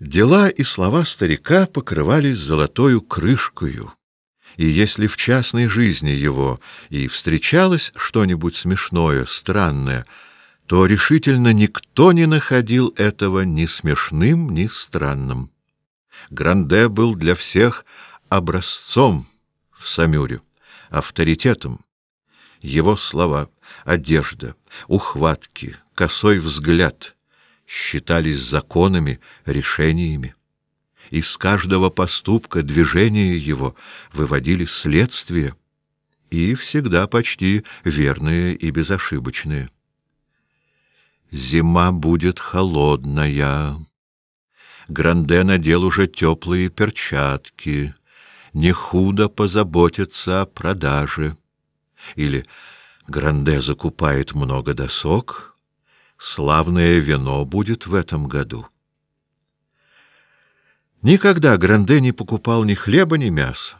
Дела и слова старика покрывались золотою крышкою, и если в частной жизни его и встречалось что-нибудь смешное, странное, то решительно никто не находил этого ни смешным, ни странным. Гранде был для всех образцом в Самюре, авторитетом. Его слова, одежда, ухватки, косой взгляд — считались законами, решениями. Из каждого поступка, движения его выводили следствие, и всегда почти верные и безошибочные. Зима будет холодная. Гранде надел уже теплые перчатки. Не худо позаботиться о продаже. Или Гранде закупает много досок — Славное вино будет в этом году. Никогда Гранде не покупал ни хлеба, ни мяса.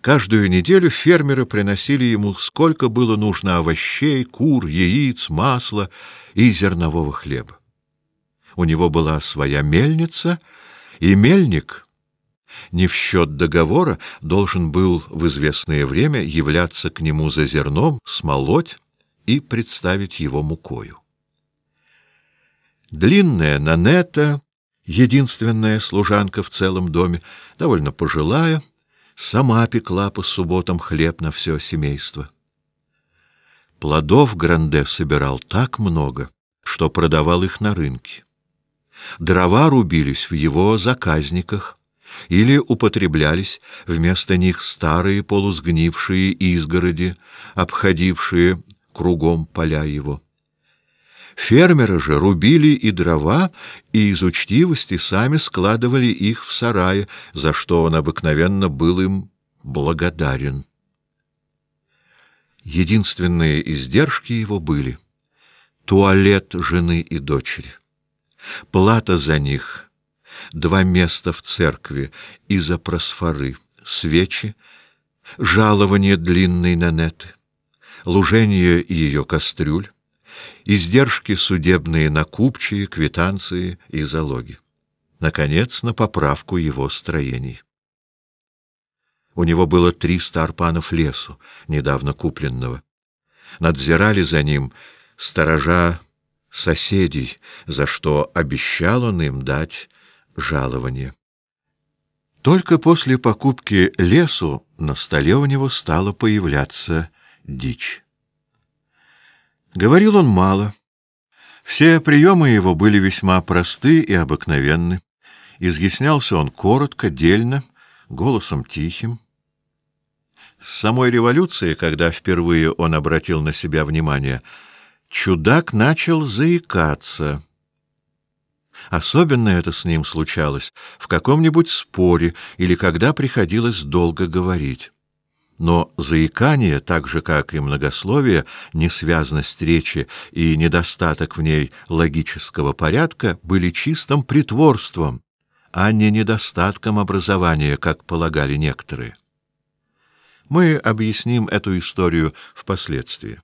Каждую неделю фермеры приносили ему сколько было нужно овощей, кур, яиц, масла и зернового хлеба. У него была своя мельница, и мельник, не в счет договора, должен был в известное время являться к нему за зерном, смолоть и представить его мукою. Длинная Нанета, единственная служанка в целом доме, довольно пожилая, сама пекла по субботам хлеб на все семейство. Плодов Гранде собирал так много, что продавал их на рынке. Дрова рубились в его заказниках или употреблялись вместо них старые полусгнившие изгороди, обходившие кругом поля его. Фермеры же рубили и дрова, и из учтивости сами складывали их в сарае, за что он обыкновенно был им благодарен. Единственные издержки его были туалет жены и дочери, плата за них, два места в церкви и за просфоры, свечи, жалование длинной нанеты, лужение ее кастрюль, издержки судебные на купчие, квитанции и залоги. Наконец, на поправку его строений. У него было триста арпанов лесу, недавно купленного. Надзирали за ним сторожа соседей, за что обещал он им дать жалование. Только после покупки лесу на столе у него стала появляться дичь. Говорил он мало. Все приемы его были весьма просты и обыкновенны. Изъяснялся он коротко, дельно, голосом тихим. С самой революции, когда впервые он обратил на себя внимание, чудак начал заикаться. Особенно это с ним случалось в каком-нибудь споре или когда приходилось долго говорить. Но заикание, так же как и многословие, несвязность речи и недостаток в ней логического порядка были чистым притворством, а не недостатком образования, как полагали некоторые. Мы объясним эту историю впоследствии.